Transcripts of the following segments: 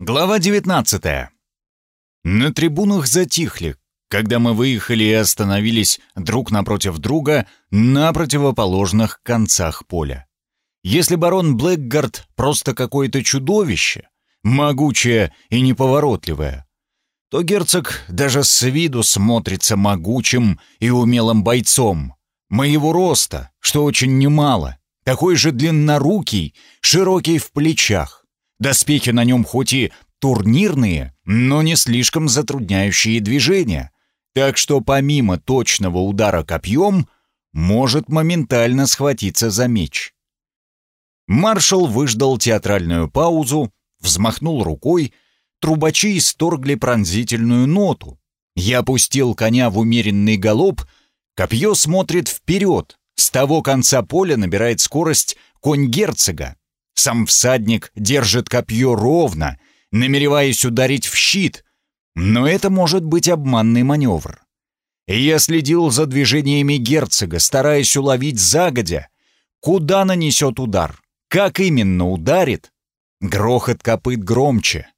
Глава 19. На трибунах затихли, когда мы выехали и остановились друг напротив друга на противоположных концах поля. Если барон Блэкгард просто какое-то чудовище, могучее и неповоротливое, то герцог даже с виду смотрится могучим и умелым бойцом, моего роста, что очень немало, такой же длиннорукий, широкий в плечах. Доспехи на нем хоть и турнирные, но не слишком затрудняющие движения, так что помимо точного удара копьем, может моментально схватиться за меч. Маршал выждал театральную паузу, взмахнул рукой, трубачи исторгли пронзительную ноту. Я опустил коня в умеренный галоп, копье смотрит вперед, с того конца поля набирает скорость конь герцога. Сам всадник держит копье ровно, намереваясь ударить в щит, но это может быть обманный маневр. Я следил за движениями герцога, стараясь уловить загодя, куда нанесет удар, как именно ударит. Грохот копыт громче.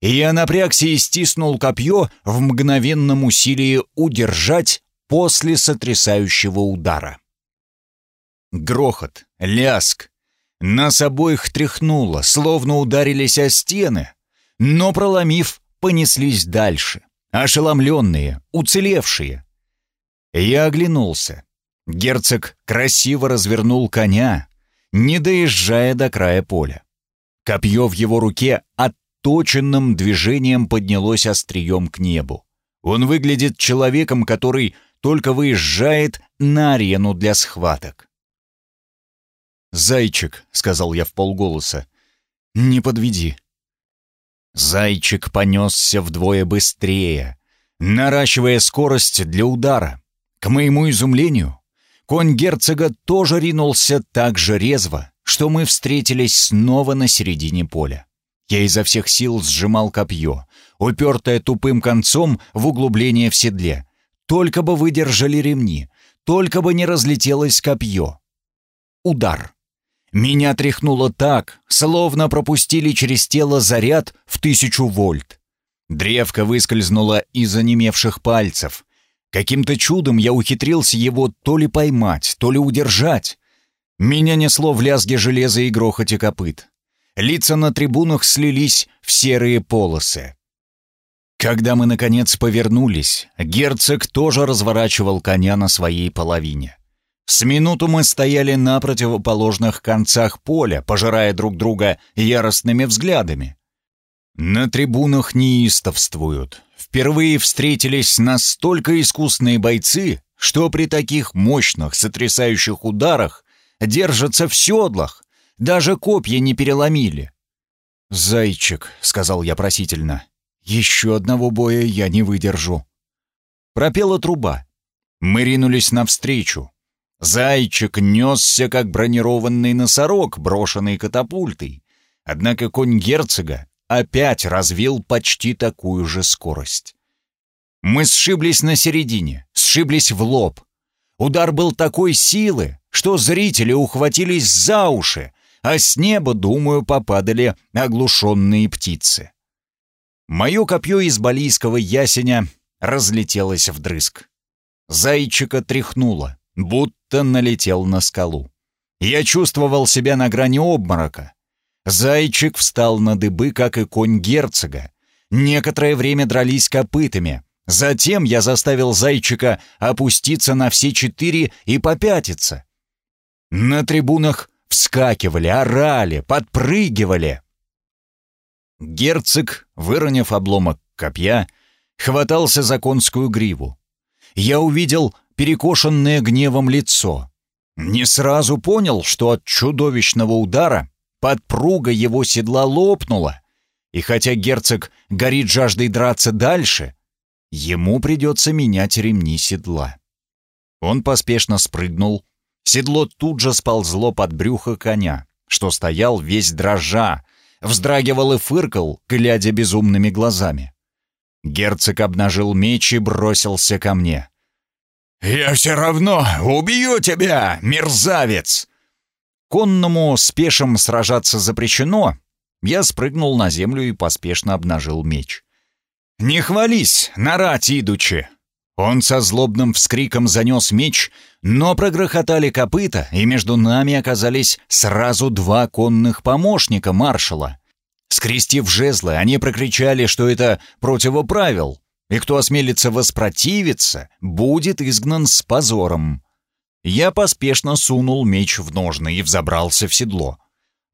Я напрягся и стиснул копье в мгновенном усилии удержать после сотрясающего удара. Грохот, ляск, нас обоих тряхнуло, словно ударились о стены, но, проломив, понеслись дальше, ошеломленные, уцелевшие. Я оглянулся. Герцог красиво развернул коня, не доезжая до края поля. Копье в его руке отточенным движением поднялось острием к небу. Он выглядит человеком, который только выезжает на арену для схваток. «Зайчик», — сказал я в полголоса, — «не подведи». Зайчик понесся вдвое быстрее, наращивая скорость для удара. К моему изумлению, конь герцога тоже ринулся так же резво, что мы встретились снова на середине поля. Я изо всех сил сжимал копье, упертое тупым концом в углубление в седле. Только бы выдержали ремни, только бы не разлетелось копье. Удар. Меня тряхнуло так, словно пропустили через тело заряд в тысячу вольт. Древко выскользнуло из онемевших пальцев. Каким-то чудом я ухитрился его то ли поймать, то ли удержать. Меня несло в лязге железа и грохоте копыт. Лица на трибунах слились в серые полосы. Когда мы, наконец, повернулись, герцог тоже разворачивал коня на своей половине. С минуту мы стояли на противоположных концах поля, пожирая друг друга яростными взглядами. На трибунах неистовствуют. Впервые встретились настолько искусные бойцы, что при таких мощных, сотрясающих ударах держатся в седлах, даже копья не переломили. «Зайчик», — сказал я просительно, — «еще одного боя я не выдержу». Пропела труба. Мы ринулись навстречу. Зайчик несся, как бронированный носорог, брошенный катапультой. Однако конь герцога опять развил почти такую же скорость. Мы сшиблись на середине, сшиблись в лоб. Удар был такой силы, что зрители ухватились за уши, а с неба, думаю, попадали оглушенные птицы. Мое копье из балийского ясеня разлетелось вдрызг. Зайчика тряхнуло будто налетел на скалу. Я чувствовал себя на грани обморока. Зайчик встал на дыбы, как и конь герцога. Некоторое время дрались копытами. Затем я заставил зайчика опуститься на все четыре и попятиться. На трибунах вскакивали, орали, подпрыгивали. Герцог, выронив обломок копья, хватался за конскую гриву. Я увидел перекошенное гневом лицо. Не сразу понял, что от чудовищного удара подпруга его седла лопнула, и хотя герцог горит жаждой драться дальше, ему придется менять ремни седла. Он поспешно спрыгнул, седло тут же сползло под брюхо коня, что стоял весь дрожа, вздрагивал и фыркал, глядя безумными глазами. Герцог обнажил меч и бросился ко мне. «Я все равно убью тебя, мерзавец!» Конному с пешим сражаться запрещено. Я спрыгнул на землю и поспешно обнажил меч. «Не хвались, нарать идучи!» Он со злобным вскриком занес меч, но прогрохотали копыта, и между нами оказались сразу два конных помощника маршала. Скрестив жезлы, они прокричали, что это противоправил, и кто осмелится воспротивиться, будет изгнан с позором. Я поспешно сунул меч в ножны и взобрался в седло.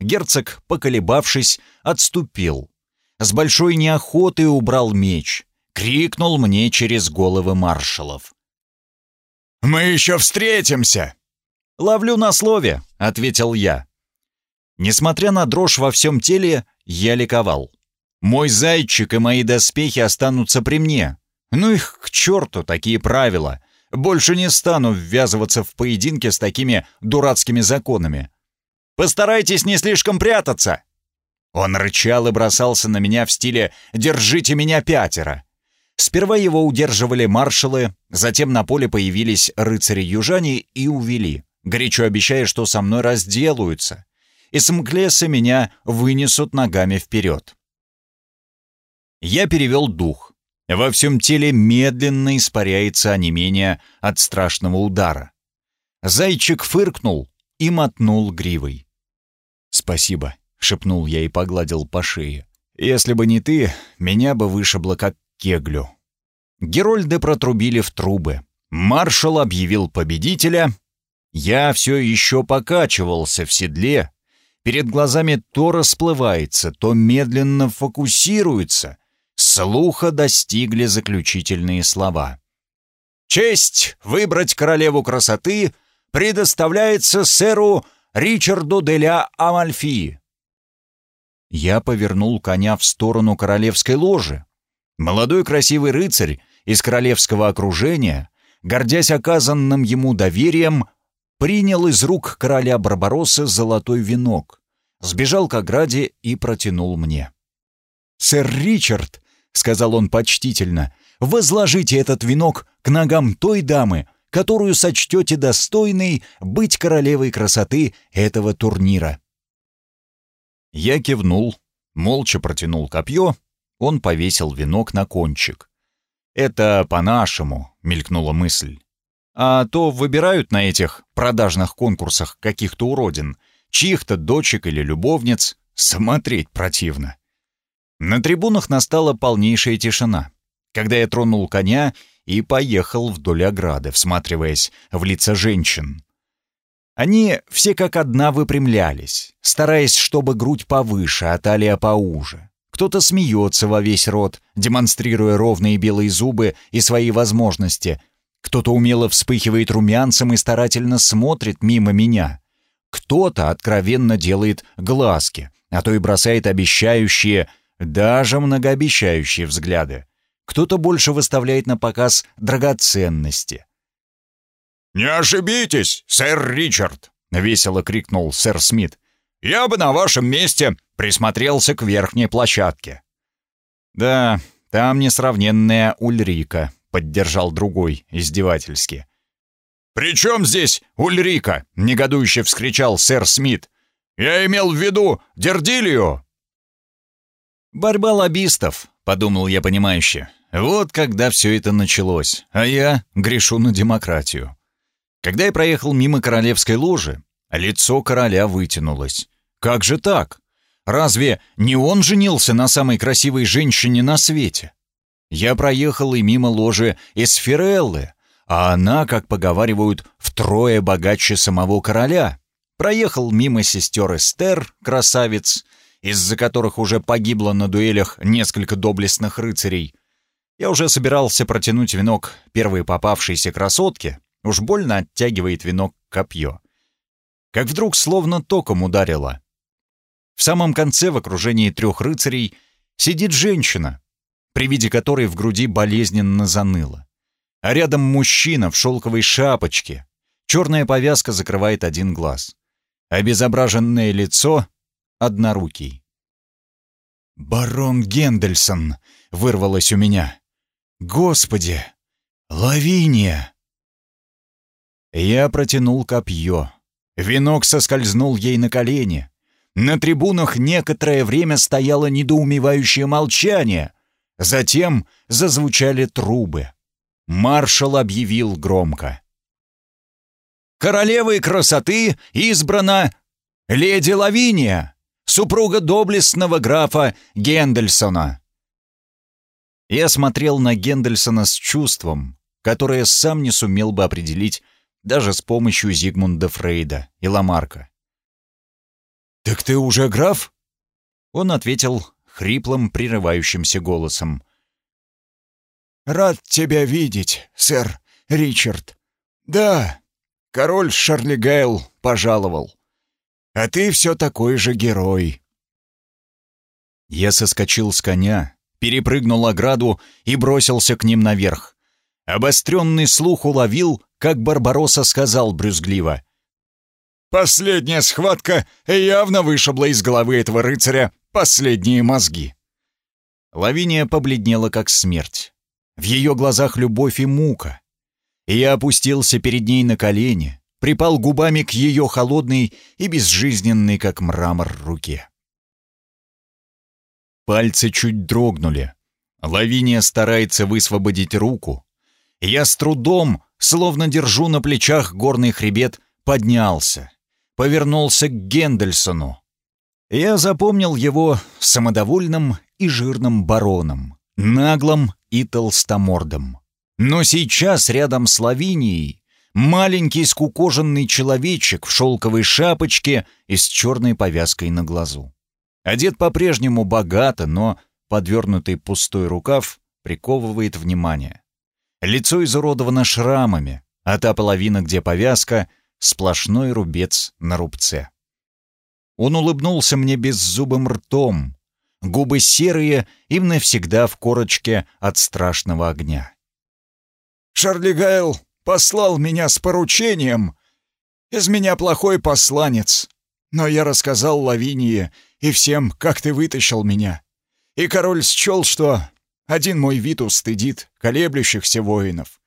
Герцог, поколебавшись, отступил. С большой неохотой убрал меч. Крикнул мне через головы маршалов. «Мы еще встретимся!» «Ловлю на слове», — ответил я. Несмотря на дрожь во всем теле, я ликовал. Мой зайчик и мои доспехи останутся при мне. Ну их к черту, такие правила. Больше не стану ввязываться в поединки с такими дурацкими законами. Постарайтесь не слишком прятаться!» Он рычал и бросался на меня в стиле «Держите меня пятеро!». Сперва его удерживали маршалы, затем на поле появились рыцари-южане и увели, горячо обещая, что со мной разделаются. И с Мклеса меня вынесут ногами вперед. Я перевел дух. Во всем теле медленно испаряется онемение от страшного удара. Зайчик фыркнул и мотнул гривой. «Спасибо», — шепнул я и погладил по шее. «Если бы не ты, меня бы вышибло как кеглю». Герольды протрубили в трубы. Маршал объявил победителя. Я все еще покачивался в седле. Перед глазами то расплывается, то медленно фокусируется, слуха достигли заключительные слова. «Честь выбрать королеву красоты предоставляется сэру Ричарду деля Амальфи». Я повернул коня в сторону королевской ложи. Молодой красивый рыцарь из королевского окружения, гордясь оказанным ему доверием, принял из рук короля Барбароссы золотой венок, сбежал к ограде и протянул мне. «Сэр Ричард — сказал он почтительно, — «возложите этот венок к ногам той дамы, которую сочтете достойной быть королевой красоты этого турнира». Я кивнул, молча протянул копье, он повесил венок на кончик. «Это по-нашему», — мелькнула мысль. «А то выбирают на этих продажных конкурсах каких-то уродин, чьих-то дочек или любовниц, смотреть противно». На трибунах настала полнейшая тишина, когда я тронул коня и поехал вдоль ограды, всматриваясь в лица женщин. Они все как одна выпрямлялись, стараясь, чтобы грудь повыше, а талия поуже. Кто-то смеется во весь рот, демонстрируя ровные белые зубы и свои возможности. Кто-то умело вспыхивает румянцем и старательно смотрит мимо меня. Кто-то откровенно делает глазки, а то и бросает обещающие даже многообещающие взгляды. Кто-то больше выставляет на показ драгоценности. «Не ошибитесь, сэр Ричард!» — весело крикнул сэр Смит. «Я бы на вашем месте присмотрелся к верхней площадке». «Да, там несравненная Ульрика», — поддержал другой издевательски. «При чем здесь Ульрика?» — негодующе вскричал сэр Смит. «Я имел в виду Дердилию!» «Борьба лоббистов», — подумал я понимающе. «Вот когда все это началось, а я грешу на демократию». Когда я проехал мимо королевской ложи, лицо короля вытянулось. «Как же так? Разве не он женился на самой красивой женщине на свете?» Я проехал и мимо ложи Эсфиреллы, а она, как поговаривают, втрое богаче самого короля. Проехал мимо сестер Эстер, красавиц, из-за которых уже погибло на дуэлях несколько доблестных рыцарей. Я уже собирался протянуть венок первой попавшейся красотке, уж больно оттягивает венок копье. Как вдруг словно током ударило. В самом конце, в окружении трех рыцарей, сидит женщина, при виде которой в груди болезненно заныло. А рядом мужчина в шелковой шапочке. Черная повязка закрывает один глаз. Обезображенное лицо однорукий. «Барон Гендельсон!» — вырвалось у меня. «Господи! Лавиния!» Я протянул копье. Венок соскользнул ей на колени. На трибунах некоторое время стояло недоумевающее молчание. Затем зазвучали трубы. Маршал объявил громко. «Королевой красоты избрана леди Лавиния, супруга доблестного графа Гендельсона». Я смотрел на Гендельсона с чувством, которое сам не сумел бы определить даже с помощью Зигмунда Фрейда и Ламарка. «Так ты уже граф?» Он ответил хриплым, прерывающимся голосом. «Рад тебя видеть, сэр Ричард. Да, король Шарли Гайл пожаловал. А ты все такой же герой». Я соскочил с коня, перепрыгнул ограду и бросился к ним наверх. Обостренный слух уловил, как Барбаросса сказал брюзгливо. «Последняя схватка явно вышибла из головы этого рыцаря последние мозги». Лавиния побледнела, как смерть. В ее глазах любовь и мука. И я опустился перед ней на колени, припал губами к ее холодной и безжизненной, как мрамор, руке. Пальцы чуть дрогнули. Лавиния старается высвободить руку, я с трудом, словно держу на плечах горный хребет, поднялся, повернулся к Гендельсону. Я запомнил его самодовольным и жирным бароном, наглым и толстомордым. Но сейчас рядом с Лавинией маленький скукоженный человечек в шелковой шапочке и с черной повязкой на глазу. Одет по-прежнему богато, но подвернутый пустой рукав приковывает внимание. Лицо изуродовано шрамами, а та половина, где повязка, сплошной рубец на рубце. Он улыбнулся мне беззубым ртом, губы серые, им навсегда в корочке от страшного огня. «Шарли Гайл послал меня с поручением. Из меня плохой посланец, но я рассказал Лавинии и всем, как ты вытащил меня. И король счел, что один мой вид устыдит колеблющихся воинов.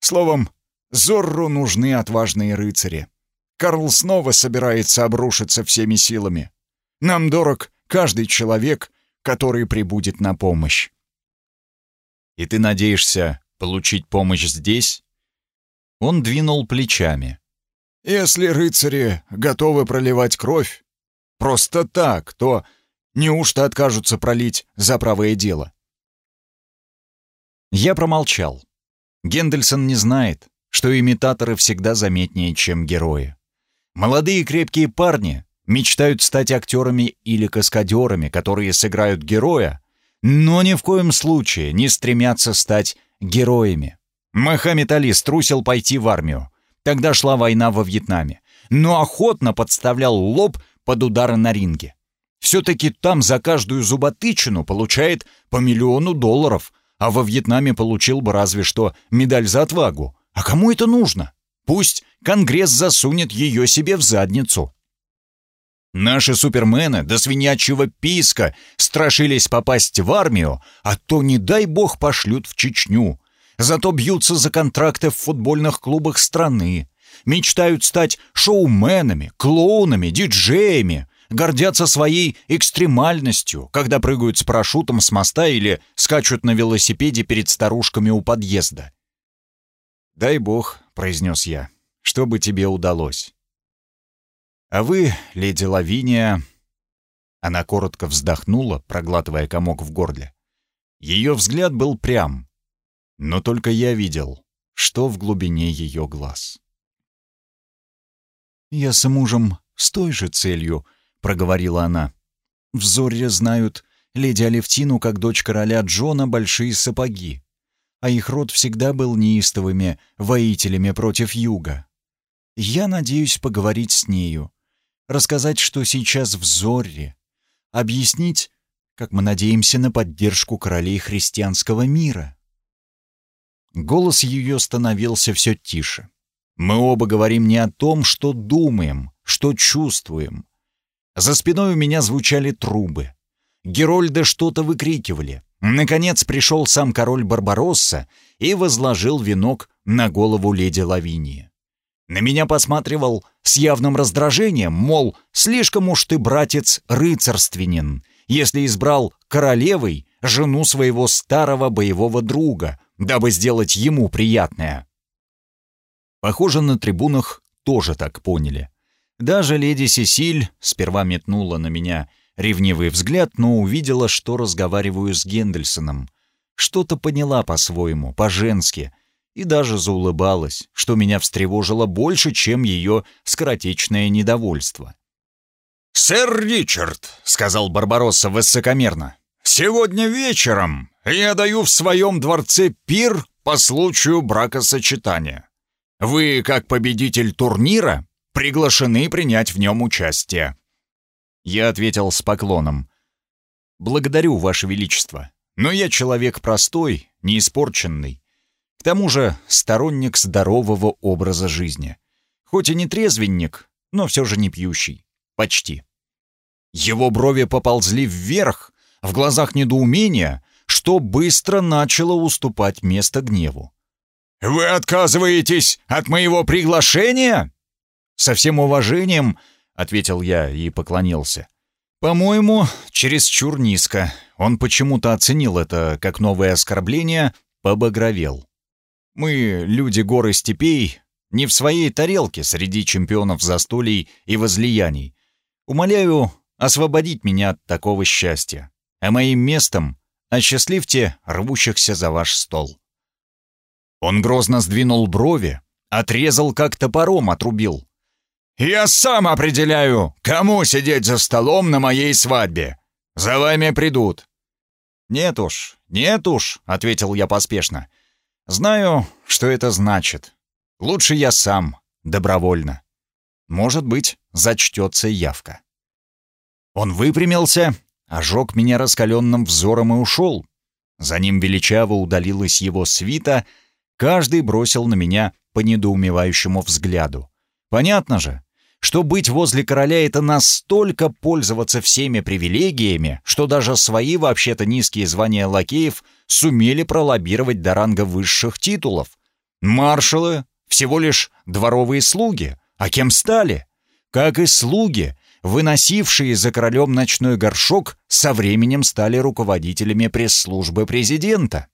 Словом, Зорру нужны отважные рыцари. Карл снова собирается обрушиться всеми силами. Нам дорог каждый человек, который прибудет на помощь. И ты надеешься получить помощь здесь? Он двинул плечами. Если рыцари готовы проливать кровь, просто так, то неужто откажутся пролить за правое дело? Я промолчал. Гендельсон не знает, что имитаторы всегда заметнее, чем герои. Молодые крепкие парни мечтают стать актерами или каскадерами, которые сыграют героя, но ни в коем случае не стремятся стать героями. Мохаммед Али струсил пойти в армию. Тогда шла война во Вьетнаме. Но охотно подставлял лоб под удары на ринге. Все-таки там за каждую зуботычину получает по миллиону долларов, а во Вьетнаме получил бы разве что медаль за отвагу. А кому это нужно? Пусть Конгресс засунет ее себе в задницу. Наши супермены до свинячьего писка страшились попасть в армию, а то, не дай бог, пошлют в Чечню. Зато бьются за контракты в футбольных клубах страны. Мечтают стать шоуменами, клоунами, диджеями, гордятся своей экстремальностью, когда прыгают с парашютом с моста или скачут на велосипеде перед старушками у подъезда. «Дай бог», — произнес я, — «чтобы тебе удалось». «А вы, леди Лавиния...» Она коротко вздохнула, проглатывая комок в горле. Ее взгляд был прям, но только я видел, что в глубине ее глаз. «Я с мужем с той же целью», проговорила она. «В Зорре знают леди Алевтину как дочь короля Джона большие сапоги, а их род всегда был неистовыми воителями против юга. Я надеюсь поговорить с нею, рассказать, что сейчас в Зорре, объяснить, как мы надеемся на поддержку королей христианского мира». Голос ее становился все тише. Мы оба говорим не о том, что думаем, что чувствуем, за спиной у меня звучали трубы. Герольды что-то выкрикивали. Наконец пришел сам король Барбаросса и возложил венок на голову леди Лавинии. На меня посматривал с явным раздражением, мол, слишком уж ты, братец, рыцарственен, если избрал королевой жену своего старого боевого друга, дабы сделать ему приятное. Похоже, на трибунах тоже так поняли. Даже леди Сесиль сперва метнула на меня ревнивый взгляд, но увидела, что разговариваю с Гендельсоном. Что-то поняла по-своему, по-женски — и даже заулыбалась, что меня встревожило больше, чем ее скоротечное недовольство. «Сэр Ричард», — сказал Барбаросса высокомерно, — «сегодня вечером я даю в своем дворце пир по случаю бракосочетания. Вы, как победитель турнира, приглашены принять в нем участие». Я ответил с поклоном. «Благодарю, Ваше Величество, но я человек простой, неиспорченный тому же сторонник здорового образа жизни. Хоть и не трезвенник, но все же не пьющий. Почти. Его брови поползли вверх, в глазах недоумения, что быстро начало уступать место гневу. «Вы отказываетесь от моего приглашения?» «Со всем уважением», — ответил я и поклонился. «По-моему, чересчур низко. Он почему-то оценил это как новое оскорбление, побагровел. Мы, люди горы степей, не в своей тарелке среди чемпионов застолий и возлияний. Умоляю освободить меня от такого счастья, а моим местом осчастливьте рвущихся за ваш стол». Он грозно сдвинул брови, отрезал, как топором отрубил. «Я сам определяю, кому сидеть за столом на моей свадьбе. За вами придут». «Нет уж, нет уж», — ответил я поспешно. Знаю, что это значит. Лучше я сам, добровольно. Может быть, зачтется явка. Он выпрямился, ожег меня раскаленным взором и ушел. За ним величаво удалилась его свита, каждый бросил на меня по недоумевающему взгляду. Понятно же, что быть возле короля — это настолько пользоваться всеми привилегиями, что даже свои вообще-то низкие звания лакеев сумели пролоббировать до ранга высших титулов. Маршалы — всего лишь дворовые слуги, а кем стали? Как и слуги, выносившие за королем ночной горшок, со временем стали руководителями пресс-службы президента.